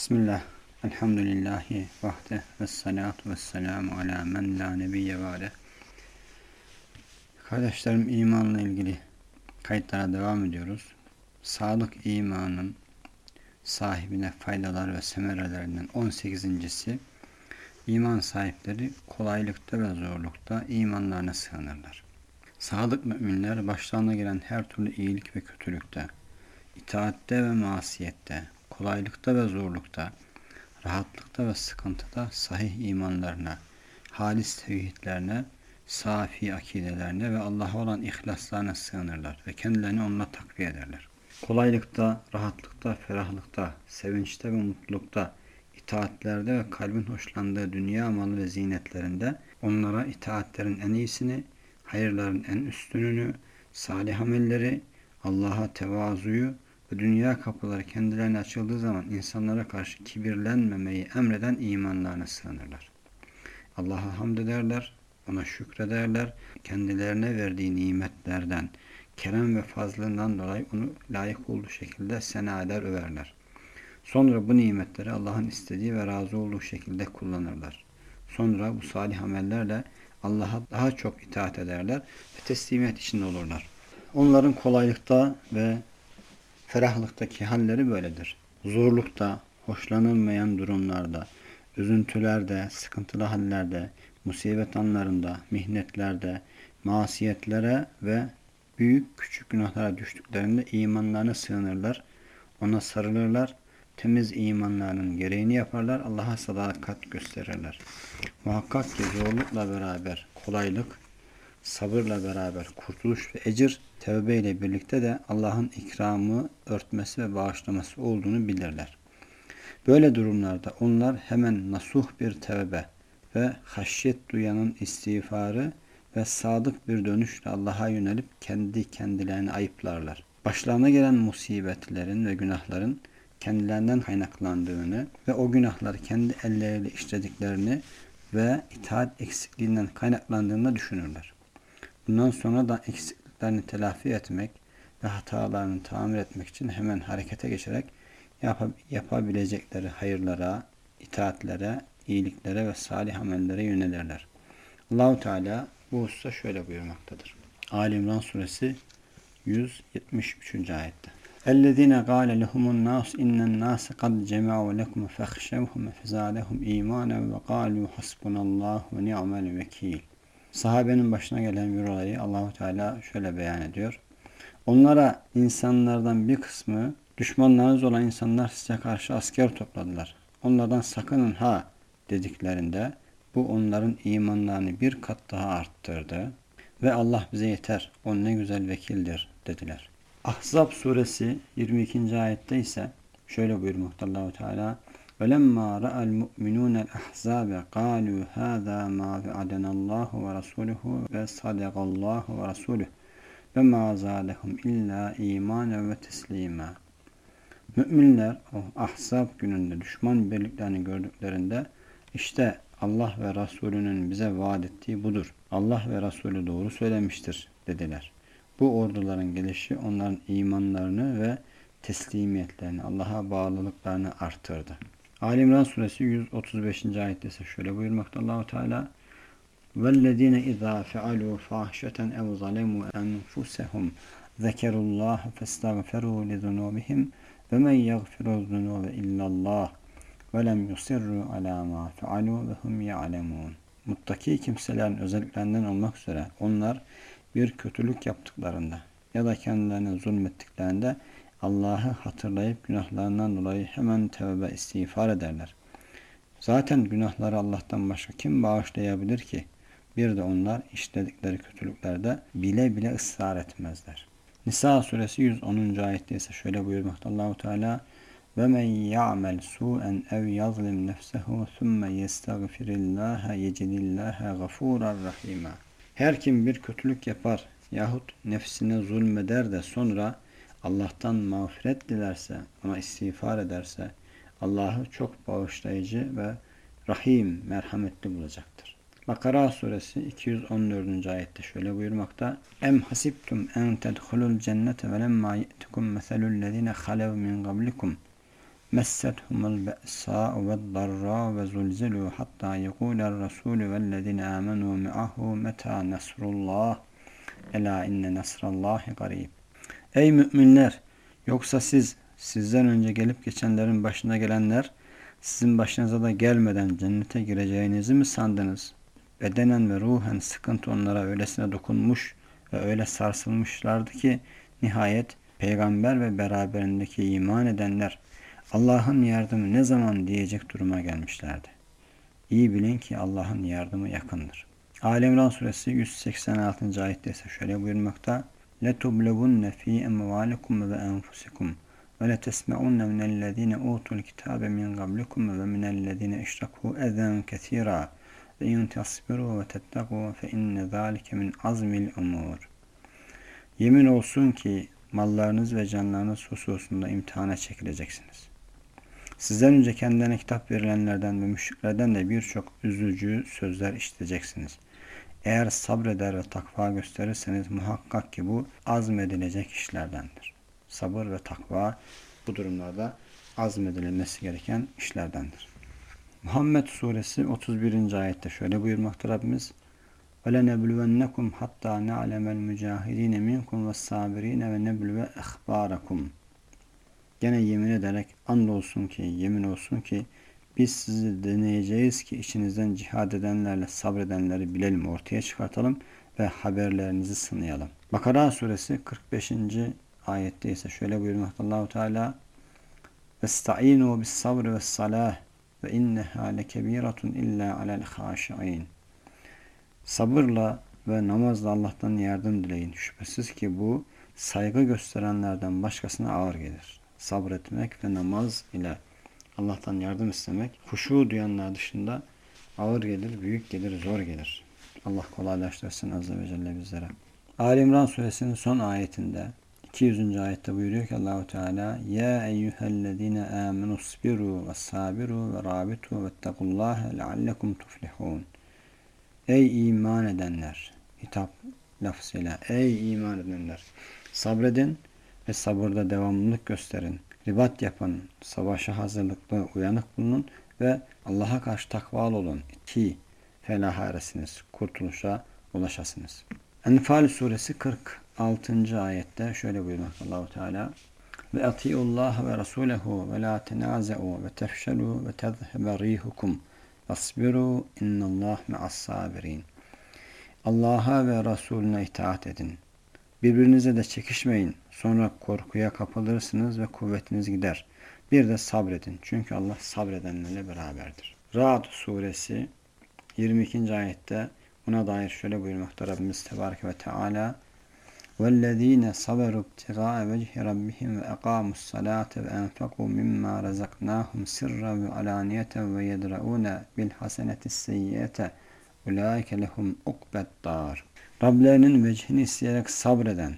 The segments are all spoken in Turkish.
Bismillah, elhamdülillahi vahde ve salatu ve selamu ala men la nebiyye vade. Kardeşlerim imanla ilgili kayıtlara devam ediyoruz. Sadık imanın sahibine faydalar ve semerelerinden 18.si iman sahipleri kolaylıkta ve zorlukta imanlarına sığınırlar. Sadık müminler başlarına gelen her türlü iyilik ve kötülükte, itaatte ve masiyette, kolaylıkta ve zorlukta, rahatlıkta ve sıkıntıda sahih imanlarına, halis tevhidlerine, safi akidelerine ve Allah'a olan ihlaslarına sığınırlar ve kendilerini onunla takviye ederler. Kolaylıkta, rahatlıkta, ferahlıkta, sevinçte ve mutlulukta, itaatlerde ve kalbin hoşlandığı dünya malı ve zinetlerinde onlara itaatlerin en iyisini, hayırların en üstününü, salih amelleri, Allah'a tevazuyu ve dünya kapıları kendilerine açıldığı zaman insanlara karşı kibirlenmemeyi emreden imanlarına sığınırlar. Allah'a hamd ederler, ona şükrederler, kendilerine verdiği nimetlerden, kerem ve fazlından dolayı onu layık olduğu şekilde sena eder, överler. Sonra bu nimetleri Allah'ın istediği ve razı olduğu şekilde kullanırlar. Sonra bu salih amellerle Allah'a daha çok itaat ederler ve teslimiyet içinde olurlar. Onların kolaylıkta ve ferahlıktaki halleri böyledir. Zorlukta, hoşlanılmayan durumlarda, üzüntülerde, sıkıntılı hallerde, musibet anlarında, mihnetlerde, masiyetlere ve büyük küçük günahlara düştüklerinde imanlarına sığınırlar, ona sarılırlar, temiz imanlarının gereğini yaparlar, Allah'a sadakat gösterirler. Muhakkak ki zorlukla beraber kolaylık, sabırla beraber kurtuluş ve ecir, tevbe ile birlikte de Allah'ın ikramı, örtmesi ve bağışlaması olduğunu bilirler. Böyle durumlarda onlar hemen nasuh bir tevbe ve haşyet duyanın istiğfarı ve sadık bir dönüşle Allah'a yönelip kendi kendilerini ayıplarlar. Başlarına gelen musibetlerin ve günahların kendilerinden kaynaklandığını ve o günahları kendi elleriyle işlediklerini ve itaat eksikliğinden kaynaklandığını düşünürler. Bundan sonra da eksikliklerini telafi etmek ve hatalarını tamir etmek için hemen harekete geçerek yap yapabilecekleri hayırlara, itaatlere, iyiliklere ve salih amellere yönelirler. Allahu Teala bu hususta şöyle buyurmaktadır. Ali İmran suresi 173. ayette. اَلَّذ۪ينَ قَالَ لَهُمُ النَّاسُ اِنَّ النَّاسَ قَدْ جَمَعُوا لَكُمْ فَخْشَوْهُمْ فَزَادَهُمْ اِيمَانًا وَقَالُوا حَسْبُنَ اللّٰهُ وَنِعْمَ الْوَكِيلِ Sahabenin başına gelen bir olayı Allahu Teala şöyle beyan ediyor. Onlara insanlardan bir kısmı düşmanlarınız olan insanlar size karşı asker topladılar. Onlardan sakının ha dediklerinde bu onların imanlarını bir kat daha arttırdı ve Allah bize yeter, o ne güzel vekildir dediler. Ahzab suresi 22. ayette ise şöyle buyurmakta Allahu Teala وَلَمَّا رَأَى الْمُؤْمِنُونَ الْأَحْزَابَ قَالُوا هَذَا مَا وَعَدَنَا اللّٰهُ وَرَسُولُهُ وَصَدَقَ اللّٰهُ وَرَسُولُهُ وَمَا زَادَهُمْ اِلَّا اِيمَانًا وَتَسْلِيمًا Müminler o ahzab gününde düşman birliklerini gördüklerinde işte Allah ve Resulünün bize vaat ettiği budur. Allah ve Resulü doğru söylemiştir dediler. Bu orduların gelişi onların imanlarını ve teslimiyetlerini, Allah'a bağlılıklarını artırdı. Ali İmran suresi 135. ayette ise şöyle buyurmakta Allahu Teala وَالَّذ۪ينَ اِذَا فَعَلُوا فَاحْشَةً اَوْ ظَلَمُوا أَنْفُسَهُمْ ذَكَرُوا اللّٰهَ فَاسْتَغْفَرُوا لِذُنُوبِهِمْ وَمَنْ يَغْفِرُ الذُّنُوبَ إِلَّا اللّٰهِ وَلَمْ يُصِرُّوا عَلَى مَا فَعَلُوا وَهُمْ يَعْلَمُونَ Muttaki kimselerin özelliklerinden olmak üzere onlar bir kötülük yaptıklarında ya da kendilerine zulmettiklerinde Allah'ı hatırlayıp günahlarından dolayı hemen tevbe istiğfar ederler. Zaten günahları Allah'tan başka kim bağışlayabilir ki? Bir de onlar işledikleri kötülüklerde bile bile ısrar etmezler. Nisa suresi 110. ayette ise şöyle buyurmakta Allahu Teala ve men ya'mel su'en ev yazlim nefsehu thumme yestagfirillaha yecidillaha gafurar rahima. Her kim bir kötülük yapar yahut nefsine zulmeder de sonra Allah'tan mağfiret dilerse, ona istiğfar ederse Allah'ı çok bağışlayıcı ve rahim, merhametli bulacaktır. Bakara suresi 214. ayette şöyle buyurmakta. Em hasibtum en tedhulul cennete ve lemma ye'tikum meselul lezine halev min qablikum. Messethumul be'sa'u ve darra ve zulzilu hatta yekulel rasulü vellezine amenu mi'ahu meta nasrullah. Ela inne nasrallahi garib. Ey müminler! Yoksa siz, sizden önce gelip geçenlerin başına gelenler, sizin başınıza da gelmeden cennete gireceğinizi mi sandınız? Bedenen ve ruhen sıkıntı onlara öylesine dokunmuş ve öyle sarsılmışlardı ki nihayet peygamber ve beraberindeki iman edenler Allah'ın yardımı ne zaman diyecek duruma gelmişlerdi. İyi bilin ki Allah'ın yardımı yakındır. Alemran suresi 186. ayette ise şöyle buyurmakta. لَتُبْلَوُنَّ ف۪ي اَمْوَالِكُمْ وَاَنْفُسِكُمْ وَلَتَسْمَعُنَّ مِنَ الَّذ۪ينَ اُوتُوا الْكِتَابَ مِنْ قَبْلِكُمْ وَمِنَ الَّذ۪ينَ اِشْرَكُوا اَذًا كَثِيرًا وَاِنْ تَصْبِرُوا وَتَتَّقُوا فَاِنَّ ذَٰلِكَ مِنْ عَزْمِ الْاُمُورِ Yemin olsun ki mallarınız ve canlarınız hususunda imtihana çekileceksiniz. Sizden önce kendilerine kitap verilenlerden ve müşriklerden de birçok üzücü sözler işiteceksiniz. Eğer sabreder ve takva gösterirseniz muhakkak ki bu azmedilecek işlerdendir. Sabır ve takva bu durumlarda azmedilmesi gereken işlerdendir. Muhammed suresi 31. ayette şöyle buyurmakta Rabbimiz وَلَنَبْلُوَنَّكُمْ حَتَّى نَعْلَمَ الْمُجَاهِد۪ينَ مِنْكُمْ وَالصَّابِر۪ينَ وَنَبْلُوَ اَخْبَارَكُمْ Gene yemin ederek andolsun ki, yemin olsun ki biz sizi deneyeceğiz ki içinizden cihad edenlerle sabredenleri bilelim, ortaya çıkartalım ve haberlerinizi sınayalım. Bakara suresi 45. ayette ise şöyle buyurmakta Allahu Teala Vesta'inu bis sabr ve salah ve inneha lekebiratun illa alel haşi'in. Sabırla ve namazla Allah'tan yardım dileyin. Şüphesiz ki bu saygı gösterenlerden başkasına ağır gelir. Sabretmek ve namaz ile Allah'tan yardım istemek huşu duyanlar dışında ağır gelir, büyük gelir, zor gelir. Allah kolaylaştırsın Azze ve Celle bizlere. Ali İmran suresinin son ayetinde 200. ayette buyuruyor ki Allahu Teala Ya eyyühellezine amenu sabiru ve sabiru ve rabitu ve tequllaha leallekum tuflihun Ey iman edenler hitap lafzıyla ey iman edenler sabredin ve sabırda devamlılık gösterin ribat yapın, savaşa hazırlıklı, uyanık bulunun ve Allah'a karşı takvalı olun ki felaha eresiniz, kurtuluşa ulaşasınız. Enfal suresi 46. ayette şöyle buyurmak Allahu Teala ve atiullah ve rasulehu ve la tenaze'u ve tefşelu ve tezhebe rihukum vasbiru innallah me'as sabirin. Allah'a ve Resulüne itaat edin. Birbirinize de çekişmeyin. Sonra korkuya kapılırsınız ve kuvvetiniz gider. Bir de sabredin. Çünkü Allah sabredenlerle beraberdir. Ra'd suresi 22. ayette buna dair şöyle buyurmakta Rabbimiz Tebarek ve Teala وَالَّذ۪ينَ صَبَرُوا ابْتِغَاءَ وَجْهِ رَبِّهِمْ وَاَقَامُوا الصَّلَاةَ وَاَنْفَقُوا مِمَّا رَزَقْنَاهُمْ سِرًّا وَعَلَانِيَةً وَيَدْرَؤُونَ بِالْحَسَنَةِ السَّيِّئَةَ اُولَٰئِكَ لَهُمْ اُقْبَ الدَّارِ Rablerinin vecihini isteyerek sabreden,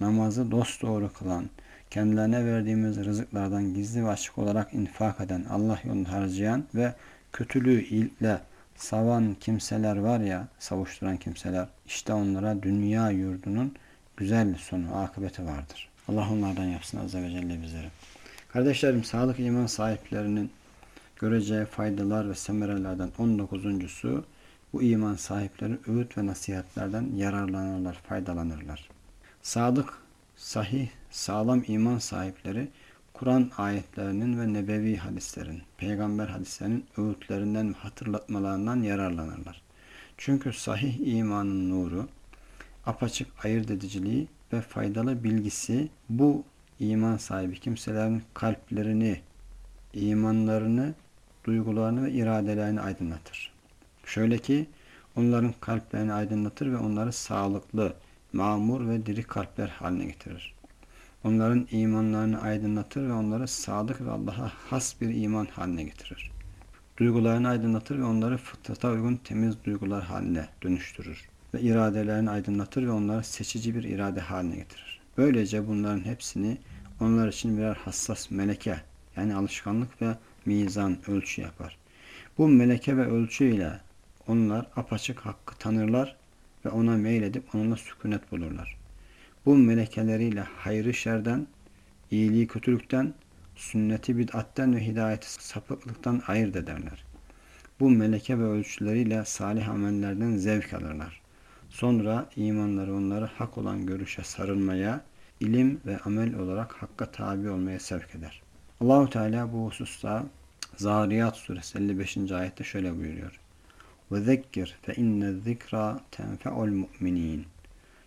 namazı dosdoğru kılan, kendilerine verdiğimiz rızıklardan gizli ve açık olarak infak eden, Allah yolunda harcayan ve kötülüğü ile savan kimseler var ya, savuşturan kimseler, işte onlara dünya yurdunun güzel sonu, akıbeti vardır. Allah onlardan yapsın Azze ve Celle bizleri. Kardeşlerim, sağlık iman sahiplerinin göreceği faydalar ve semerelerden 19.sü bu iman sahipleri öğüt ve nasihatlerden yararlanırlar, faydalanırlar. Sadık, sahih, sağlam iman sahipleri Kur'an ayetlerinin ve nebevi hadislerin, peygamber hadislerinin öğütlerinden ve hatırlatmalarından yararlanırlar. Çünkü sahih imanın nuru, apaçık ayırt ediciliği ve faydalı bilgisi bu iman sahibi kimselerin kalplerini, imanlarını, duygularını ve iradelerini aydınlatır. Şöyle ki onların kalplerini aydınlatır ve onları sağlıklı, mamur ve diri kalpler haline getirir. Onların imanlarını aydınlatır ve onları sadık ve Allah'a has bir iman haline getirir. Duygularını aydınlatır ve onları fıtrata uygun temiz duygular haline dönüştürür. Ve iradelerini aydınlatır ve onları seçici bir irade haline getirir. Böylece bunların hepsini onlar için birer hassas meleke yani alışkanlık ve mizan ölçü yapar. Bu meleke ve ölçü ile onlar apaçık hakkı tanırlar ve ona meyledip onunla sükunet bulurlar. Bu melekeleriyle hayrı şerden, iyiliği kötülükten, sünneti bid'atten ve hidayeti sapıklıktan ayırt ederler. Bu meleke ve ölçüleriyle salih amellerden zevk alırlar. Sonra imanları onları hak olan görüşe sarılmaya, ilim ve amel olarak hakka tabi olmaya sevk eder. Allahu Teala bu hususta Zariyat suresi 55. ayette şöyle buyuruyor. Fe inne zikra tenfe'ul mu'minin.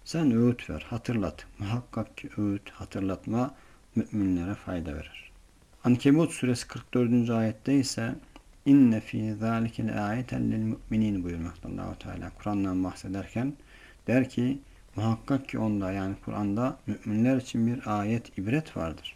Sen öğüt ver, hatırlat. Muhakkak ki öğüt, hatırlatma müminlere fayda verir. Ankebut suresi 44. ayette ise inne fi zalikel ayeten lil mu'minin buyurmakta Allahu Teala. Kur'an'dan bahsederken der ki muhakkak ki onda yani Kur'an'da müminler için bir ayet, ibret vardır.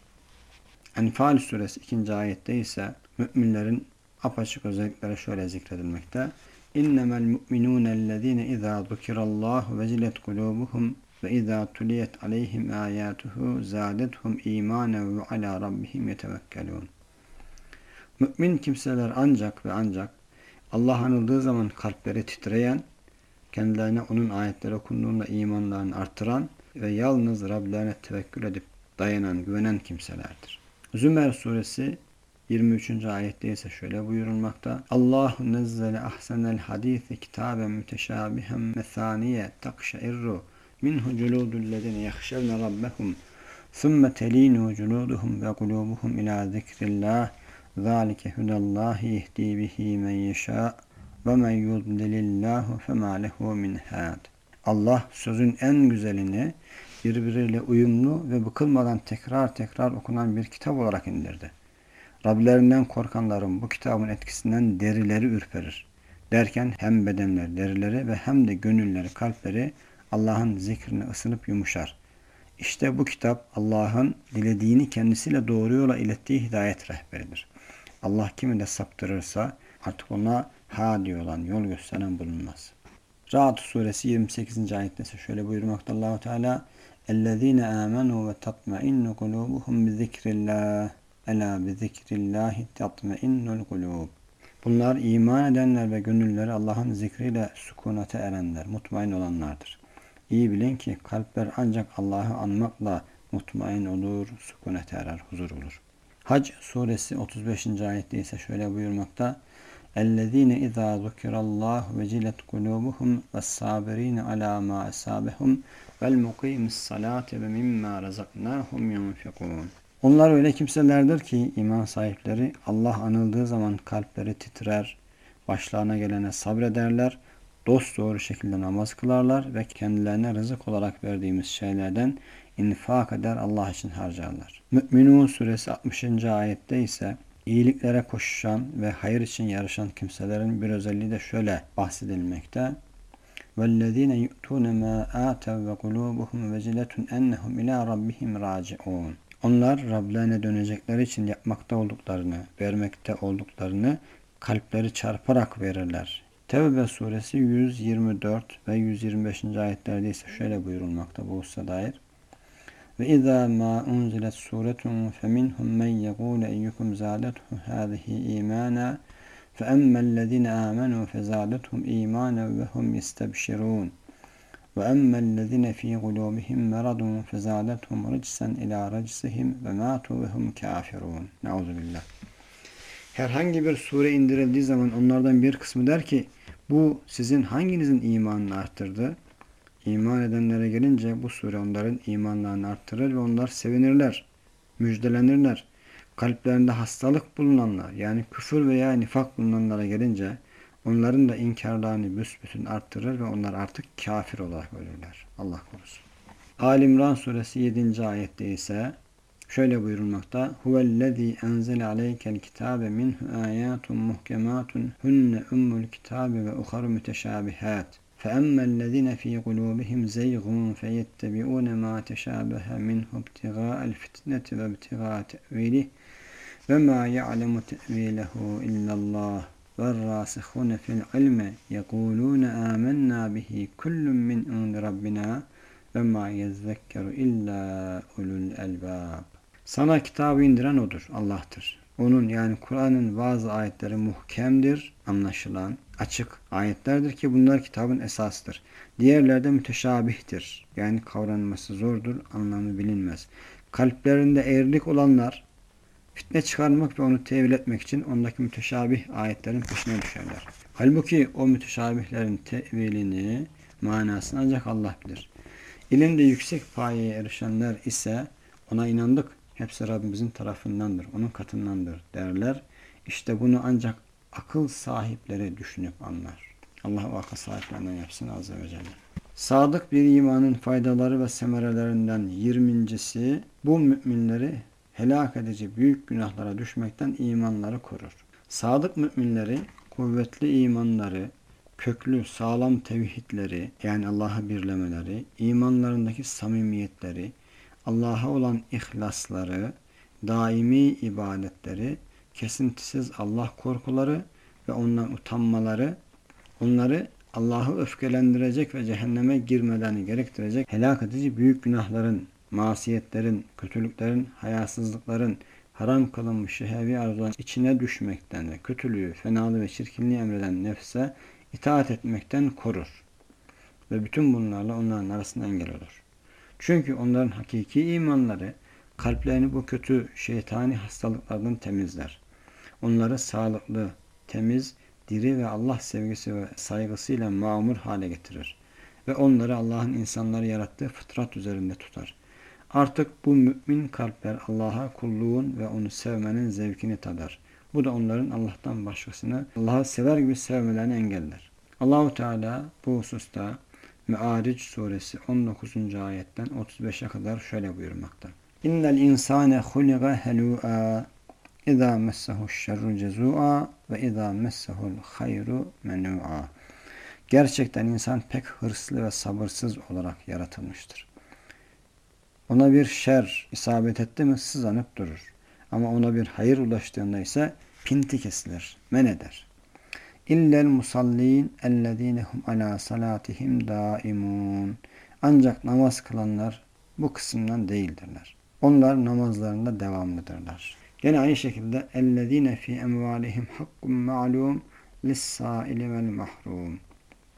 Enfal suresi 2. ayette ise müminlerin apaçık özellikleri şöyle zikredilmekte. İnnemel mu'minûne ellezîne izâ zukirallâhu vecilet kulûbuhum ve izâ tuliyet aleyhim âyâtuhu zâdethum îmânen ve alâ rabbihim yetevekkelûn. Mümin kimseler ancak ve ancak Allah anıldığı zaman kalpleri titreyen, kendilerine onun ayetleri okunduğunda imanlarını artıran ve yalnız Rablerine tevekkül edip dayanan, güvenen kimselerdir. Zümer suresi 23. ayette ise şöyle buyurulmakta. Allahu nezzele ahsenel hadisi kitaben müteşabihen mesaniye takşeirru minhu culudullezine yahşevne rabbehum ثُمَّ تَل۪ينُ جُلُودُهُمْ وَقُلُوبُهُمْ اِلَى ذِكْرِ اللّٰهِ ذَٰلِكَ هُدَ اللّٰهِ يَهْد۪ي بِهِ مَنْ يَشَاءُ وَمَنْ يُضْلِلِ اللّٰهُ فَمَا لَهُ مِنْ هَادٍ Allah sözün en güzelini birbiriyle uyumlu ve bıkılmadan tekrar tekrar okunan bir kitap olarak indirdi. Rablerinden korkanların bu kitabın etkisinden derileri ürperir. Derken hem bedenleri derileri ve hem de gönülleri kalpleri Allah'ın zikrine ısınıp yumuşar. İşte bu kitap Allah'ın dilediğini kendisiyle doğru yola ilettiği hidayet rehberidir. Allah kimi de saptırırsa artık ona hadi olan yol gösteren bulunmaz. Rahat suresi 28. ayette ise şöyle buyurmakta Allahu Teala: "Ellezine amenu ve tatmainnu kulubuhum bi zikrillah." Ela bi zikrillahi tatmainnul kulub. Bunlar iman edenler ve gönülleri Allah'ın zikriyle sükunata erenler, mutmain olanlardır. İyi bilin ki kalpler ancak Allah'ı anmakla mutmain olur, sükunete erer, huzur bulur. Hac suresi 35. ayette ise şöyle buyurmakta. اَلَّذ۪ينَ اِذَا ذُكِرَ اللّٰهُ وَجِلَتْ قُلُوبُهُمْ وَالصَّابِر۪ينَ عَلَى مَا أَسَابَهُمْ وَالْمُقِيمِ الصَّلَاةِ وَمِمَّا رَزَقْنَاهُمْ يُنْفِقُونَ onlar öyle kimselerdir ki iman sahipleri Allah anıldığı zaman kalpleri titrer, başlarına gelene sabrederler, dost doğru şekilde namaz kılarlar ve kendilerine rızık olarak verdiğimiz şeylerden infak eder Allah için harcarlar. Mü'minun suresi 60. ayette ise iyiliklere koşuşan ve hayır için yarışan kimselerin bir özelliği de şöyle bahsedilmekte. وَالَّذ۪ينَ يُؤْتُونَ مَا آتَوْا وَقُلُوبُهُمْ وَجِلَةٌ اَنَّهُمْ اِلَى رَبِّهِمْ رَاجِعُونَ onlar Rablerine dönecekleri için yapmakta olduklarını, vermekte olduklarını kalpleri çarparak verirler. Tevbe suresi 124 ve 125. ayetlerde ise şöyle buyurulmakta bu hususa dair. Ve izâ mâ unzilet suretun feminhum men yegûle eyyukum zâdethu hâzihi imâna fe emmellezîne âmenû fezâdethum îmânen ve hum yestebşirûn. وَأَمَّا الَّذِينَ ف۪ي قُلُوبِهِمْ مَرَضٌ فَزَادَتْهُمْ رَجْسًا اِلَى رَجْسِهِمْ وَمَاتُوا وَهُمْ كَافِرُونَ Nauzu billah. Herhangi bir sure indirildiği zaman onlardan bir kısmı der ki bu sizin hanginizin imanını arttırdı? İman edenlere gelince bu sure onların imanlarını arttırır ve onlar sevinirler, müjdelenirler. Kalplerinde hastalık bulunanlar yani küfür veya nifak bulunanlara gelince Onların da inkarlarını büsbütün arttırır ve onlar artık kafir olarak ölürler. Allah korusun. Alimran suresi 7. ayette ise şöyle buyurulmakta. Huvellezî enzele aleykel kitâbe minhu âyâtun muhkemâtun hunne ummul kitâbe ve uharu müteşâbihât. فأما الذين في قلوبهم زيغ فيتبعون ما تشابه منه ابتغاء الفتنة وابتغاء تأويله وما يعلم تأويله إلا الله وَالرَّاسِخُونَ فِي الْعِلْمِ يَقُولُونَ آمَنَّا بِهِ كُلٌّ مِّنْ عِنْدِ رَبِّنَا وَمَا يَذَّكَّرُ إِلَّا أُولُو الْأَلْبَابِ Sana kitabı indiren O'dur, Allah'tır. Onun yani Kur'an'ın bazı ayetleri muhkemdir, anlaşılan, açık ayetlerdir ki bunlar kitabın esasıdır. Diğerleri de müteşabihtir. Yani kavranması zordur, anlamı bilinmez. Kalplerinde eğrilik olanlar Fitne çıkarmak ve onu tevil etmek için ondaki müteşabih ayetlerin peşine düşerler. Halbuki o müteşabihlerin tevilini, manasını ancak Allah bilir. İlimde yüksek payeye erişenler ise ona inandık. Hepsi Rabbimizin tarafındandır, onun katındandır derler. İşte bunu ancak akıl sahipleri düşünüp anlar. Allah o sahiplerinden yapsın Azze ve Celle. Sadık bir imanın faydaları ve semerelerinden 20.si bu müminleri helak edici büyük günahlara düşmekten imanları korur. Sadık müminleri kuvvetli imanları, köklü sağlam tevhidleri yani Allah'ı birlemeleri, imanlarındaki samimiyetleri, Allah'a olan ihlasları, daimi ibadetleri, kesintisiz Allah korkuları ve ondan utanmaları, onları Allah'ı öfkelendirecek ve cehenneme girmelerini gerektirecek helak edici büyük günahların, masiyetlerin, kötülüklerin, hayasızlıkların, haram kılınmış şehevi arzuların içine düşmekten ve kötülüğü, fenalığı ve çirkinliği emreden nefse itaat etmekten korur. Ve bütün bunlarla onların arasında engel olur. Çünkü onların hakiki imanları kalplerini bu kötü şeytani hastalıklardan temizler. Onları sağlıklı, temiz, diri ve Allah sevgisi ve saygısıyla mamur hale getirir. Ve onları Allah'ın insanları yarattığı fıtrat üzerinde tutar. Artık bu mümin kalpler Allah'a kulluğun ve onu sevmenin zevkini tadar. Bu da onların Allah'tan başkasını Allah'ı sever gibi sevmelerini engeller. Allahu Teala bu hususta Me'aric suresi 19. ayetten 35'e kadar şöyle buyurmakta. İnnel insane huliga helu'a İza messehu şerru cezu'a ve izâ messehu'l hayru menû'a. Gerçekten insan pek hırslı ve sabırsız olarak yaratılmıştır. Ona bir şer isabet etti mi sızanıp durur. Ama ona bir hayır ulaştığında ise pinti kesilir, men eder. İllel musallin ellezinehum ala salatihim daimun. Ancak namaz kılanlar bu kısımdan değildirler. Onlar namazlarında devamlıdırlar. Yine aynı şekilde ellezine fi emvalihim hakkun ma'lum lis-saili vel mahrum.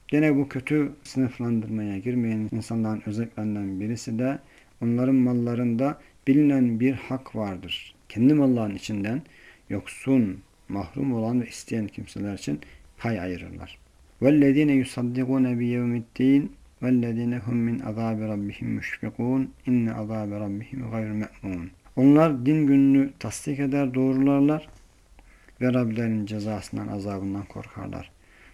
Gene bu kötü sınıflandırmaya girmeyen insanların özelliklerinden birisi de onların mallarında bilinen bir hak vardır. Kendi malların içinden yoksun, mahrum olan ve isteyen kimseler için pay ayırırlar. وَالَّذ۪ينَ يُصَدِّقُونَ بِيَوْمِ الدِّينِ وَالَّذ۪ينَ هُمْ مِنْ عَذَابِ رَبِّهِمْ مُشْفِقُونَ اِنَّ عَذَابِ رَبِّهِمْ غَيْرُ مَأْمُونَ Onlar din gününü tasdik eder, doğrularlar ve Rablerinin cezasından, azabından korkarlar.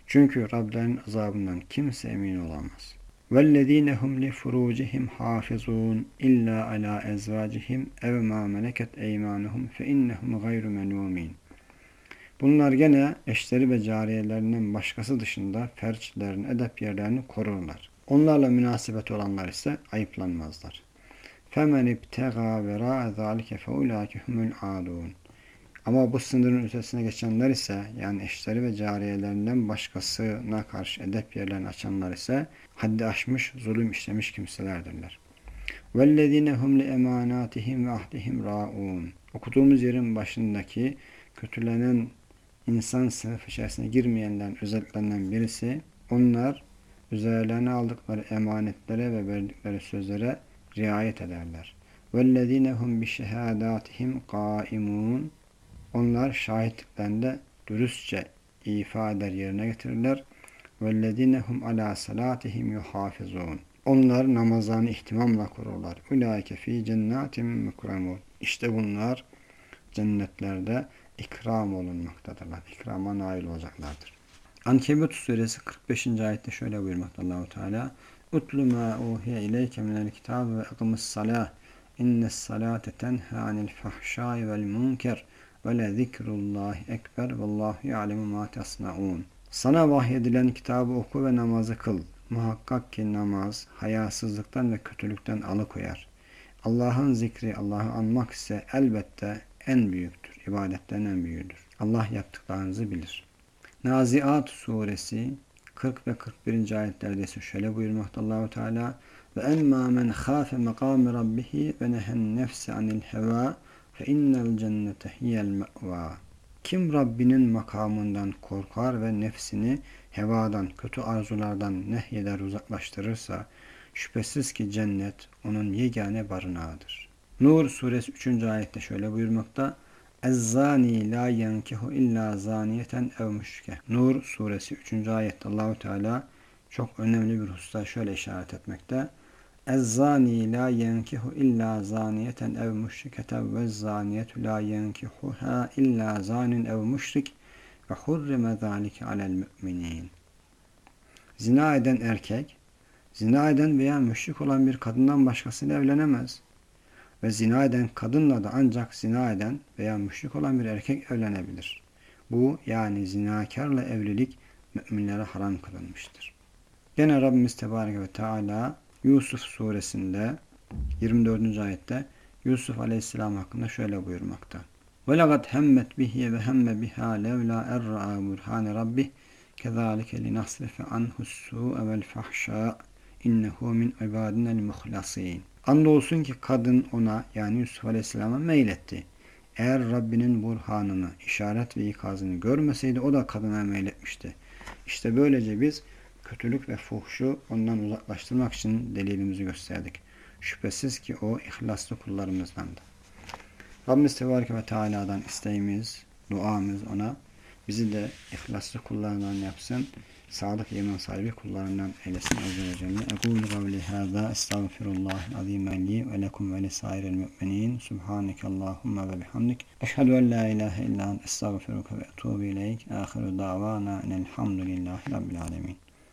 Çünkü Rablerinin azabından kimse emin olamaz. وَالَّذ۪ينَ هُمْ لِفُرُوجِهِمْ حَافِظُونَ اِلَّا عَلَى اَزْوَاجِهِمْ اَوْ مَا مَلَكَتْ اَيْمَانُهُمْ فَاِنَّهُمْ غَيْرُ مَنُومِينَ Bunlar gene eşleri ve cariyelerinden başkası dışında ferçlerin, edep yerlerini korurlar. Onlarla münasebet olanlar ise ayıplanmazlar. فَمَنْ اِبْتَغَى وَرَاءَ ذَٰلِكَ فَاُولَٰئِكَ هُمُ الْعَادُونَ Ama bu sınırın ötesine geçenler ise yani eşleri ve cariyelerinden başkasına karşı edep yerlerini açanlar ise haddi aşmış, zulüm işlemiş kimselerdirler. وَالَّذ۪ينَ هُمْ لِاَمَانَاتِهِمْ وَاَهْدِهِمْ رَاءُونَ Okuduğumuz yerin başındaki kötülenen insan sınıf içerisine girmeyenlerin özelliklerinden birisi onlar üzerlerine aldıkları emanetlere ve verdikleri sözlere riayet ederler. وَالَّذ۪ينَ هُمْ بِشَهَادَاتِهِمْ قَائِمُونَ Onlar şahitliklerinde dürüstçe ifa eder yerine getirirler. وَالَّذ۪ينَ هُمْ عَلَى صَلَاتِهِمْ يُحَافِظُونَ Onlar namazlarını ihtimamla korurlar. اُلَٰئِكَ ف۪ي جَنَّاتٍ مُكْرَمُونَ İşte bunlar cennetlerde ikram olunmaktadırlar. İkrama nail olacaklardır. Ankebut suresi 45. ayette şöyle buyurmakta Allahu Teala Utlu ma uhiye ileyke minel kitab ve akimus salah innes salate tenha anil fahşai vel munker ve le zikrullahi ekber vallahu ya'lemu ma tasnaun Sana vahyedilen kitabı oku ve namazı kıl. Muhakkak ki namaz hayasızlıktan ve kötülükten alıkoyar. Allah'ın zikri, Allah'ı anmak ise elbette en büyüktür. İbadetten en büyüğüdür. Allah yaptıklarınızı bilir. Naziat suresi 40 ve 41. ayetlerde ise şöyle buyurmakta Allahu Teala ve emma men khafe makam rabbih ve nehen nefse anil heva innel cennete hiyel me'va. Kim Rabbinin makamından korkar ve nefsini hevadan, kötü arzulardan nehyeder uzaklaştırırsa şüphesiz ki cennet onun yegane barınağıdır. Nur suresi 3. ayette şöyle buyurmakta. Ezzani la yenkihu illa zaniyeten ev müşrike. Nur suresi 3. ayette Allahu Teala çok önemli bir hususta şöyle işaret etmekte. Ezzani la yenkihu illa zaniyeten ev müşriketen ve zaniyetu la yenkihuha illa zanin ev müşrik ve hurrime zalike alel müminin. Zina eden erkek, zina eden veya müşrik olan bir kadından başkasıyla evlenemez. Ve zina eden kadınla da ancak zina eden veya müşrik olan bir erkek evlenebilir. Bu yani zinakarla evlilik müminlere haram kılınmıştır. Gene Rabbimiz Tebarek ve Teala Yusuf suresinde 24. ayette Yusuf Aleyhisselam hakkında şöyle buyurmakta. وَلَقَدْ هَمَّتْ بِهِ وَهَمَّ بِهَا لَوْلَا اَرْرَعَ بُرْحَانِ رَبِّهِ كَذَٰلِكَ لِنَصْرِفَ عَنْهُ السُّوءَ وَالْفَحْشَاءَ اِنَّهُ مِنْ عِبَادِنَا الْمُخْلَصِينَ Andolsun ki kadın ona yani Yusuf Aleyhisselam'a meyletti. Eğer Rabbinin burhanını, işaret ve ikazını görmeseydi o da kadına meyletmişti. İşte böylece biz kötülük ve fuhşu ondan uzaklaştırmak için delilimizi gösterdik. Şüphesiz ki o ihlaslı kullarımızdandı. Rabbimiz Tebareke ve Teala'dan isteğimiz, duamız ona bizi de ihlaslı kullarından yapsın. Sadık iman sahibi kullarından eylesin Azze ve Celle. Ekulu kavli hâzâ estağfirullahil azîme li ve lekum ve lisairil mü'minîn. Subhaneke Allahümme ve bihamdik. Eşhedü en la ilahe illa estağfiruke ve etubu ileyk. Ahiru davana enelhamdülillahi rabbil alemin.